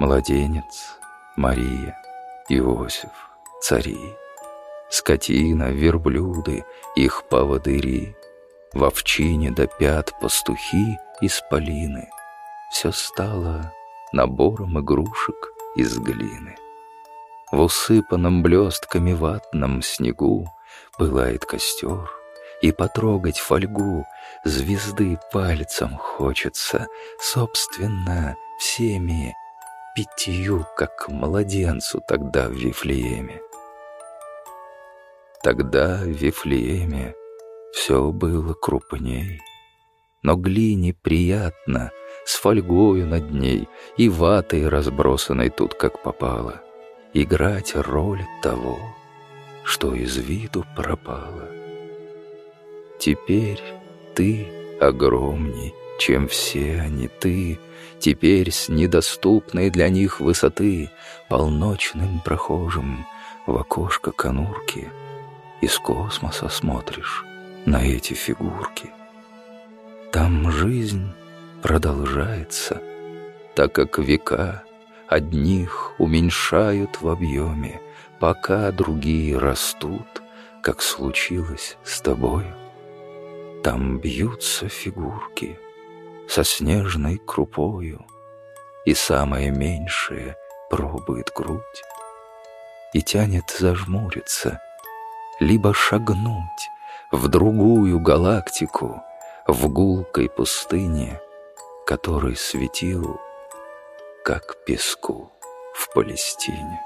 Младенец, Мария, Иосиф, цари, Скотина, верблюды, их поводыри, В овчине до пят пастухи исполины. Все стало набором игрушек из глины. В усыпанном блестками ватном снегу Пылает костер, и потрогать фольгу Звезды пальцем хочется, собственно, всеми Пятью, как младенцу тогда в Вифлееме. Тогда в Вифлееме все было крупней, Но глине приятно, с фольгою над ней И ватой, разбросанной тут как попало, Играть роль того, что из виду пропало. Теперь ты огромней, чем все они, ты Теперь с недоступной для них высоты Полночным прохожим в окошко конурки — из космоса смотришь на эти фигурки. Там жизнь продолжается, так как века одних уменьшают в объеме, пока другие растут, как случилось с тобою. Там бьются фигурки со снежной крупою, и самое меньшее пробует грудь и тянет зажмуриться — либо шагнуть в другую галактику, в гулкой пустыне, который светил, как песку в Палестине.